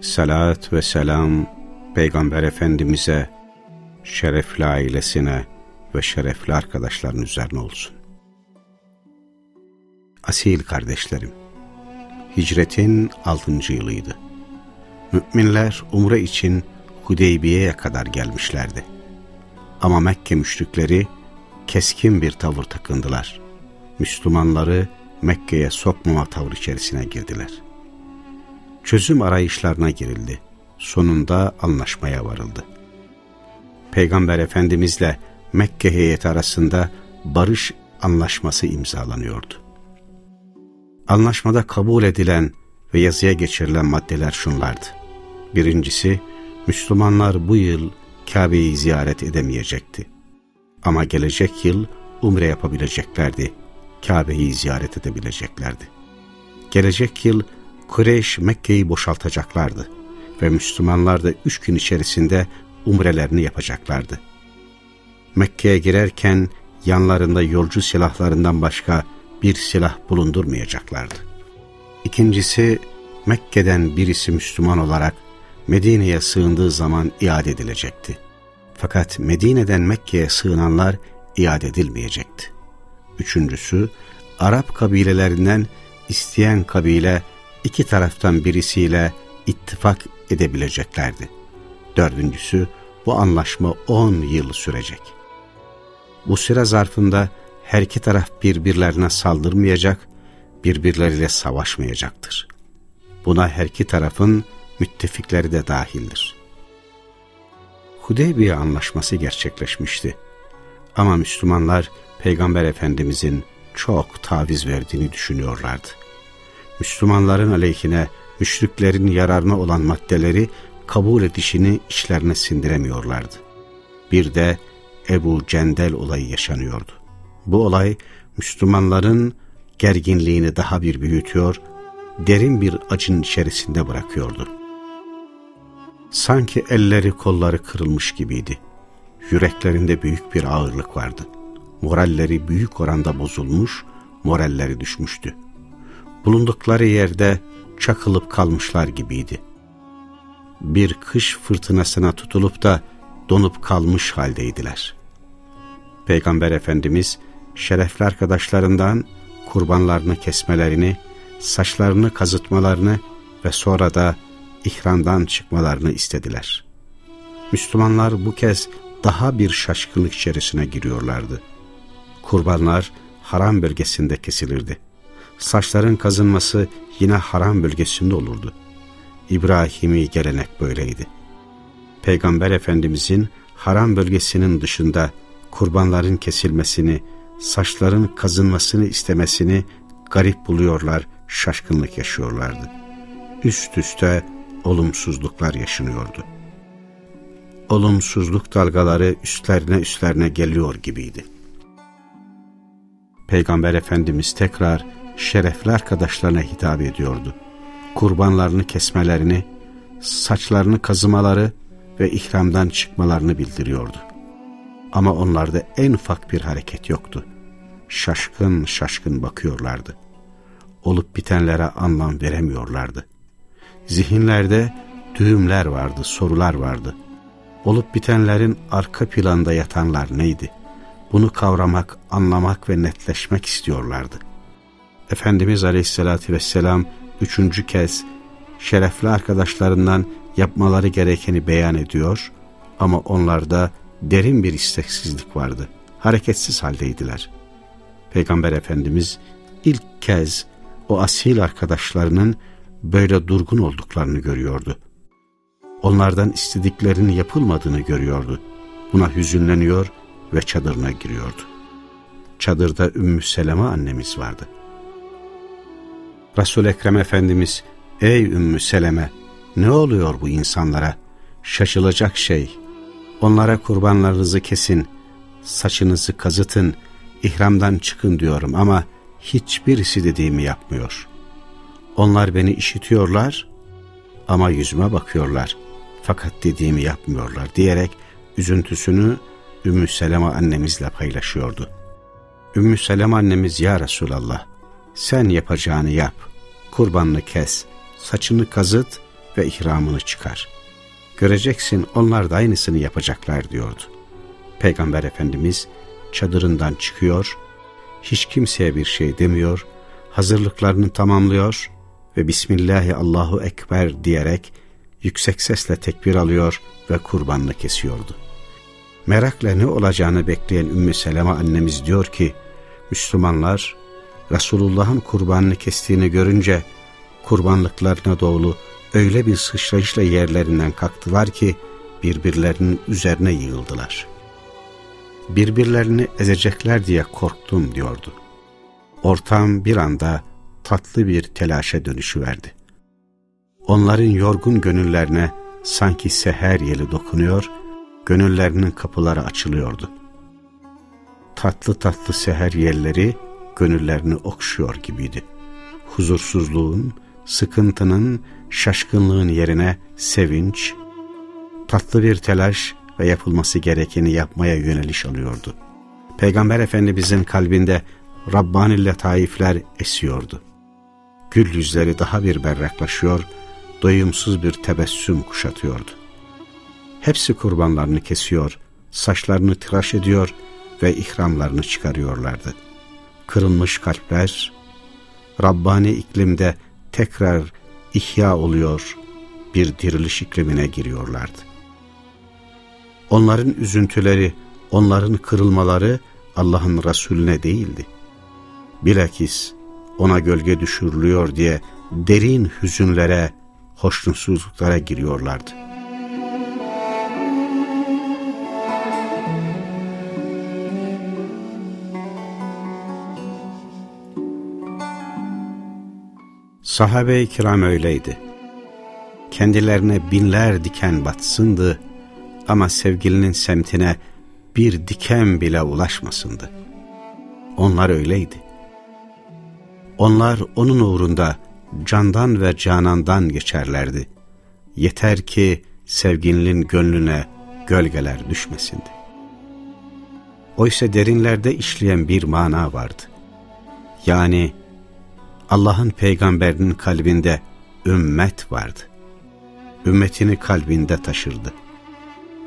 Salat ve selam Peygamber Efendimiz'e, şerefli ailesine ve şerefli arkadaşların üzerine olsun. Asil kardeşlerim, hicretin altıncı yılıydı. Müminler umre için Hudeybiye'ye kadar gelmişlerdi. Ama Mekke müşrikleri keskin bir tavır takındılar. Müslümanları Mekke'ye sokmama tavır içerisine girdiler. Çözüm arayışlarına girildi. Sonunda anlaşmaya varıldı. Peygamber Efendimizle Mekke heyeti arasında barış anlaşması imzalanıyordu. Anlaşmada kabul edilen ve yazıya geçirilen maddeler şunlardı. Birincisi, Müslümanlar bu yıl Kabe'yi ziyaret edemeyecekti. Ama gelecek yıl umre yapabileceklerdi. Kabe'yi ziyaret edebileceklerdi. Gelecek yıl Kureyş Mekke'yi boşaltacaklardı ve Müslümanlar da üç gün içerisinde umrelerini yapacaklardı. Mekke'ye girerken yanlarında yolcu silahlarından başka bir silah bulundurmayacaklardı. İkincisi, Mekke'den birisi Müslüman olarak Medine'ye sığındığı zaman iade edilecekti. Fakat Medine'den Mekke'ye sığınanlar iade edilmeyecekti. Üçüncüsü, Arap kabilelerinden isteyen kabile iki taraftan birisiyle ittifak edebileceklerdi. Dördüncüsü, bu anlaşma on yıl sürecek. Bu süre zarfında her iki taraf birbirlerine saldırmayacak, birbirleriyle savaşmayacaktır. Buna her iki tarafın müttefikleri de dahildir. Hudeybiye anlaşması gerçekleşmişti. Ama Müslümanlar Peygamber Efendimizin çok taviz verdiğini düşünüyorlardı. Müslümanların aleyhine, müşriklerin yararına olan maddeleri kabul edişini işlerine sindiremiyorlardı. Bir de Ebu Cendel olayı yaşanıyordu. Bu olay Müslümanların gerginliğini daha bir büyütüyor, derin bir acın içerisinde bırakıyordu. Sanki elleri kolları kırılmış gibiydi. Yüreklerinde büyük bir ağırlık vardı. Moralleri büyük oranda bozulmuş, moralleri düşmüştü. Bulundukları yerde çakılıp kalmışlar gibiydi. Bir kış fırtınasına tutulup da donup kalmış haldeydiler. Peygamber Efendimiz şerefli arkadaşlarından kurbanlarını kesmelerini, saçlarını kazıtmalarını ve sonra da ihramdan çıkmalarını istediler. Müslümanlar bu kez daha bir şaşkınlık içerisine giriyorlardı. Kurbanlar haram bölgesinde kesilirdi. Saçların kazınması yine haram bölgesinde olurdu. İbrahimi gelenek böyleydi. Peygamber Efendimizin haram bölgesinin dışında kurbanların kesilmesini, saçların kazınmasını istemesini garip buluyorlar, şaşkınlık yaşıyorlardı. Üst üste olumsuzluklar yaşanıyordu. Olumsuzluk dalgaları üstlerine üstlerine geliyor gibiydi. Peygamber Efendimiz tekrar şerefli arkadaşlarına hitap ediyordu. Kurbanlarını kesmelerini, saçlarını kazımaları ve ihramdan çıkmalarını bildiriyordu. Ama onlarda en ufak bir hareket yoktu. Şaşkın şaşkın bakıyorlardı. Olup bitenlere anlam veremiyorlardı. Zihinlerde düğümler vardı, sorular vardı. Olup bitenlerin arka planda yatanlar neydi? Bunu kavramak, anlamak ve netleşmek istiyorlardı. Efendimiz Aleyhisselatü Vesselam üçüncü kez şerefli arkadaşlarından yapmaları gerekeni beyan ediyor ama onlarda derin bir isteksizlik vardı. Hareketsiz haldeydiler. Peygamber Efendimiz ilk kez o asil arkadaşlarının böyle durgun olduklarını görüyordu. Onlardan istediklerinin yapılmadığını görüyordu. Buna hüzünleniyor ve çadırına giriyordu. Çadırda Ümmü Seleme annemiz vardı. Resul Ekrem Efendimiz, ''Ey Ümmü Seleme, ne oluyor bu insanlara? şaşılacak şey, onlara kurbanlarınızı kesin, saçınızı kazıtın, ihramdan çıkın diyorum ama hiçbirisi dediğimi yapmıyor. Onlar beni işitiyorlar ama yüzüme bakıyorlar fakat dediğimi yapmıyorlar diyerek üzüntüsünü Ümmü Seleme annemizle paylaşıyordu. Ümmü Seleme annemiz ya Resulallah sen yapacağını yap, kurbanını kes, saçını kazıt ve ihramını çıkar. Göreceksin onlar da aynısını yapacaklar diyordu. Peygamber Efendimiz çadırından çıkıyor, hiç kimseye bir şey demiyor, hazırlıklarını tamamlıyor ve Bismillahi Allahu Ekber diyerek yüksek sesle tekbir alıyor ve kurbanını kesiyordu. Merakla ne olacağını bekleyen Ümmü Seleme annemiz diyor ki, Müslümanlar Resulullah'ın kurbanını kestiğini görünce kurbanlıklarına doğru öyle bir sıçrayışla yerlerinden kalktılar ki birbirlerinin üzerine yığıldılar. Birbirlerini ezecekler diye korktum diyordu. Ortam bir anda tatlı bir telaşa dönüşüverdi. Onların yorgun gönüllerine sanki seher yeli dokunuyor, gönüllerinin kapıları açılıyordu. Tatlı tatlı seher yerleri gönüllerini okşuyor gibiydi. Huzursuzluğun, sıkıntının, şaşkınlığın yerine sevinç, tatlı bir telaş ve yapılması gerekeni yapmaya yöneliş alıyordu. Peygamber Efendimizin kalbinde Rabbani letaifler esiyordu. Gül yüzleri daha bir berraklaşıyor, doyumsuz bir tebessüm kuşatıyordu. Hepsi kurbanlarını kesiyor, saçlarını tıraş ediyor ve ihramlarını çıkarıyorlardı. Kırılmış kalpler, Rabbani iklimde tekrar ihya oluyor, bir diriliş iklimine giriyorlardı. Onların üzüntüleri, onların kırılmaları Allah'ın Resulüne değildi. Bilakis ona gölge düşürülüyor diye derin hüzünlere, hoşnutsuzluklara giriyorlardı. Sahabe-i kiram öyleydi. Kendilerine binler diken batsındı ama sevgilinin semtine bir diken bile ulaşmasındı. Onlar öyleydi. Onlar onun uğrunda candan ve canandan geçerlerdi. Yeter ki sevgilinin gönlüne gölgeler düşmesindi. Oysa derinlerde işleyen bir mana vardı. Yani Allah'ın peygamberinin kalbinde ümmet vardı. Ümmetini kalbinde taşırdı.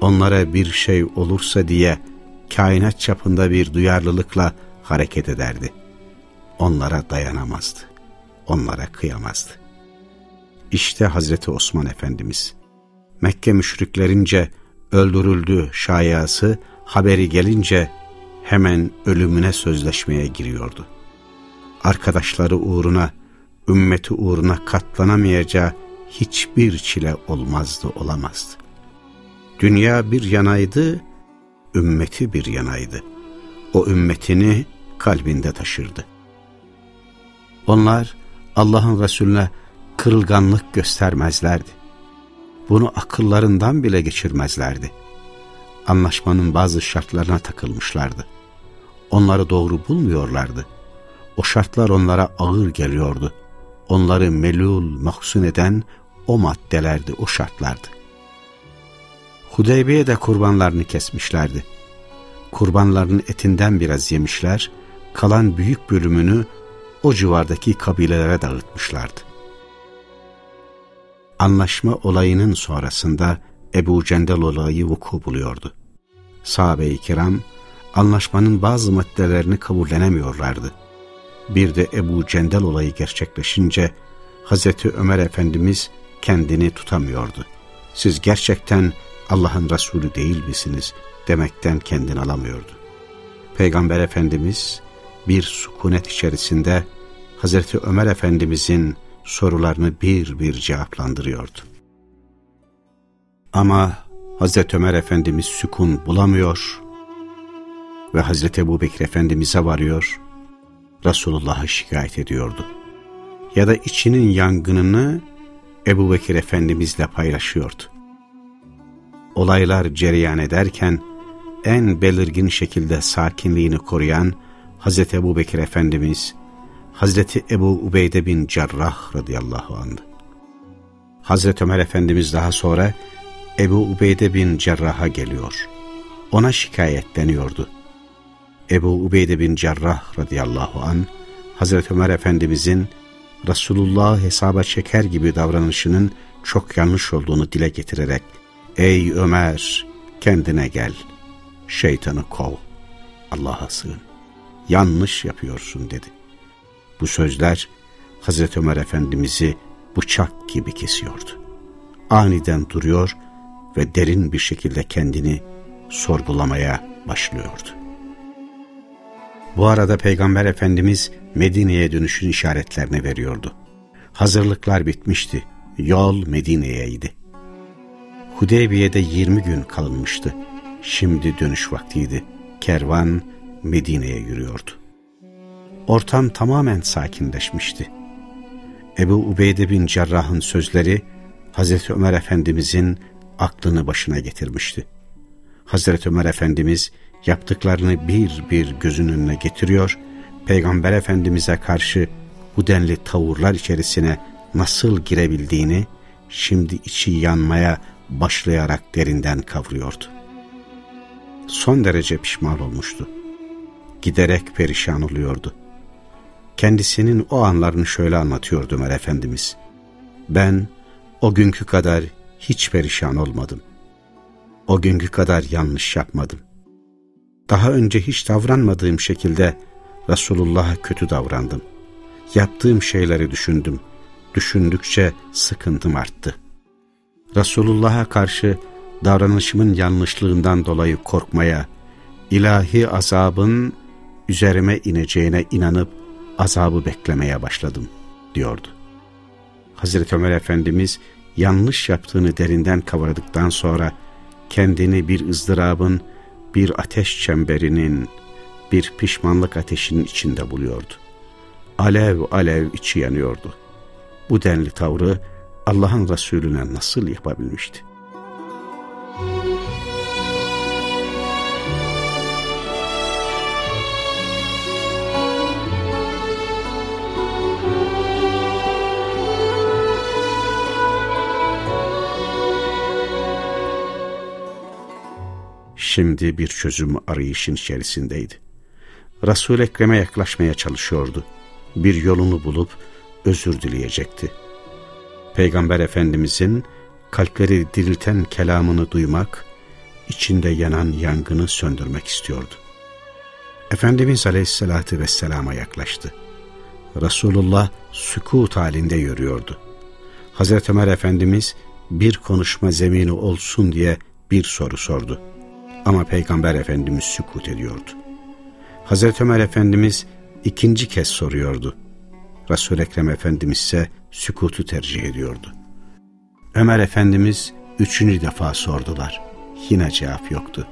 Onlara bir şey olursa diye kainat çapında bir duyarlılıkla hareket ederdi. Onlara dayanamazdı. Onlara kıyamazdı. İşte Hazreti Osman Efendimiz. Mekke müşriklerince öldürüldü şayası haberi gelince hemen ölümüne sözleşmeye giriyordu arkadaşları uğruna, ümmeti uğruna katlanamayacağı hiçbir çile olmazdı, olamazdı. Dünya bir yanaydı, ümmeti bir yanaydı. O ümmetini kalbinde taşırdı. Onlar Allah'ın Resulüne kırılganlık göstermezlerdi. Bunu akıllarından bile geçirmezlerdi. Anlaşmanın bazı şartlarına takılmışlardı. Onları doğru bulmuyorlardı. O şartlar onlara ağır geliyordu. Onları melul, mahzun eden o maddelerdi, o şartlardı. Hudeybiye'de kurbanlarını kesmişlerdi. Kurbanlarının etinden biraz yemişler, kalan büyük bölümünü o civardaki kabilelere dağıtmışlardı. Anlaşma olayının sonrasında Ebu Cendel olayı vuku buluyordu. Sahabe-i kiram anlaşmanın bazı maddelerini kabullenemiyorlardı bir de Ebu Cendel olayı gerçekleşince Hazreti Ömer Efendimiz kendini tutamıyordu. Siz gerçekten Allah'ın Resulü değil misiniz demekten kendini alamıyordu. Peygamber Efendimiz bir sukunet içerisinde Hazreti Ömer Efendimizin sorularını bir bir cevaplandırıyordu. Ama Hazreti Ömer Efendimiz sükun bulamıyor ve Hazreti Ebu Bekir Efendimiz'e varıyor Resulullah'ı şikayet ediyordu. Ya da içinin yangınını Ebu Bekir Efendimizle paylaşıyordu. olaylar cereyan ederken en belirgin şekilde sakinliğini koruyan Hazreti Ebu Bekir Efendimiz, Hazreti Ebu Ubeyde bin Cerrah radıyallahu anh. Hazreti Ömer Efendimiz daha sonra Ebu Ubeyde bin Cerrah'a geliyor. Ona şikayetleniyordu. Ebu Ubeyde bin Cerrah radıyallahu an Hazreti Ömer Efendimizin Resulullah hesaba çeker gibi davranışının çok yanlış olduğunu dile getirerek Ey Ömer kendine gel, şeytanı kov, Allah'a sığın, yanlış yapıyorsun dedi. Bu sözler Hazreti Ömer Efendimiz'i bıçak gibi kesiyordu. Aniden duruyor ve derin bir şekilde kendini sorgulamaya başlıyordu. Bu arada Peygamber Efendimiz Medine'ye dönüşün işaretlerini veriyordu. Hazırlıklar bitmişti. Yol Medine'yeydi. Hudeybiye'de 20 gün kalınmıştı. Şimdi dönüş vaktiydi. Kervan Medine'ye yürüyordu. Ortam tamamen sakinleşmişti. Ebu Ubeyde bin Cerrah'ın sözleri Hazreti Ömer Efendimizin aklını başına getirmişti. Hazreti Ömer Efendimiz yaptıklarını bir bir gözünün önüne getiriyor, Peygamber Efendimiz'e karşı bu denli tavırlar içerisine nasıl girebildiğini şimdi içi yanmaya başlayarak derinden kavruyordu. Son derece pişman olmuştu. Giderek perişan oluyordu. Kendisinin o anlarını şöyle anlatıyordu Ömer Efendimiz. Ben o günkü kadar hiç perişan olmadım. O günkü kadar yanlış yapmadım. Daha önce hiç davranmadığım şekilde Resulullah'a kötü davrandım. Yaptığım şeyleri düşündüm. Düşündükçe sıkıntım arttı. Resulullah'a karşı davranışımın yanlışlığından dolayı korkmaya, ilahi azabın üzerime ineceğine inanıp azabı beklemeye başladım, diyordu. Hazreti Ömer Efendimiz yanlış yaptığını derinden kavradıktan sonra kendini bir ızdırabın, bir ateş çemberinin, bir pişmanlık ateşinin içinde buluyordu. Alev alev içi yanıyordu. Bu denli tavrı Allah'ın Resulüne nasıl yapabilmişti? Şimdi bir çözüm arayışın içerisindeydi. Resul-i Ekrem'e yaklaşmaya çalışıyordu. Bir yolunu bulup özür dileyecekti. Peygamber Efendimizin kalpleri dirilten kelamını duymak, içinde yanan yangını söndürmek istiyordu. Efendimiz Aleyhisselatü Vesselam'a yaklaştı. Resulullah sükut halinde yürüyordu. Hazreti Ömer Efendimiz bir konuşma zemini olsun diye bir soru sordu. Ama Peygamber Efendimiz sükut ediyordu. Hazreti Ömer Efendimiz ikinci kez soruyordu. Resul-i Ekrem Efendimiz ise sükutu tercih ediyordu. Ömer Efendimiz üçüncü defa sordular. Yine cevap yoktu.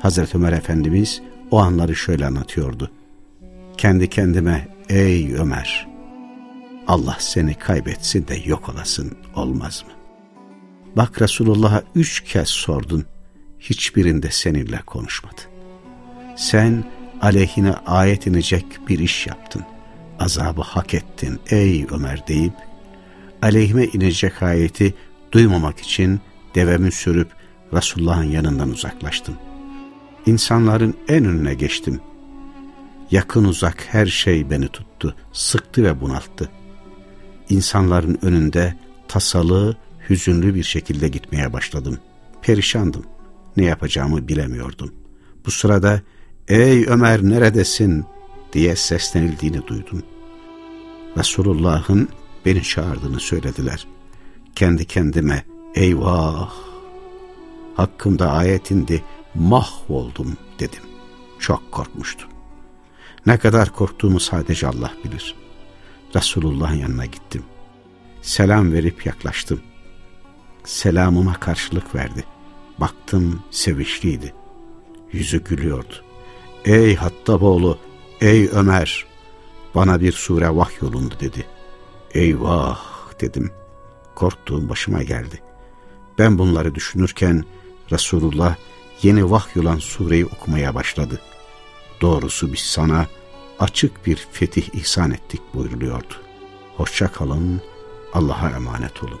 Hazreti Ömer Efendimiz o anları şöyle anlatıyordu. Kendi kendime ey Ömer Allah seni kaybetsin de yok olasın olmaz mı? Bak Resulullah'a üç kez sordun hiçbirinde seninle konuşmadı. Sen aleyhine ayet inecek bir iş yaptın. Azabı hak ettin ey Ömer deyip, aleyhime inecek ayeti duymamak için devemi sürüp Resulullah'ın yanından uzaklaştım. İnsanların en önüne geçtim. Yakın uzak her şey beni tuttu, sıktı ve bunalttı. İnsanların önünde tasalı, hüzünlü bir şekilde gitmeye başladım. Perişandım. Ne yapacağımı bilemiyordum. Bu sırada ''Ey Ömer neredesin?'' diye seslenildiğini duydum. Resulullah'ın beni çağırdığını söylediler. Kendi kendime ''Eyvah! Hakkımda ayet indi, mahvoldum.'' dedim. Çok korkmuştum. Ne kadar korktuğumu sadece Allah bilir. Resulullah'ın yanına gittim. Selam verip yaklaştım. Selamıma karşılık verdi. Baktım sevinçliydi. Yüzü gülüyordu. Ey Hattaboğlu, ey Ömer, bana bir sure vahyolundu dedi. Eyvah dedim. Korktuğum başıma geldi. Ben bunları düşünürken Resulullah yeni vahyulan sureyi okumaya başladı. Doğrusu biz sana açık bir fetih ihsan ettik buyuruluyordu. Hoşça kalın, Allah'a emanet olun.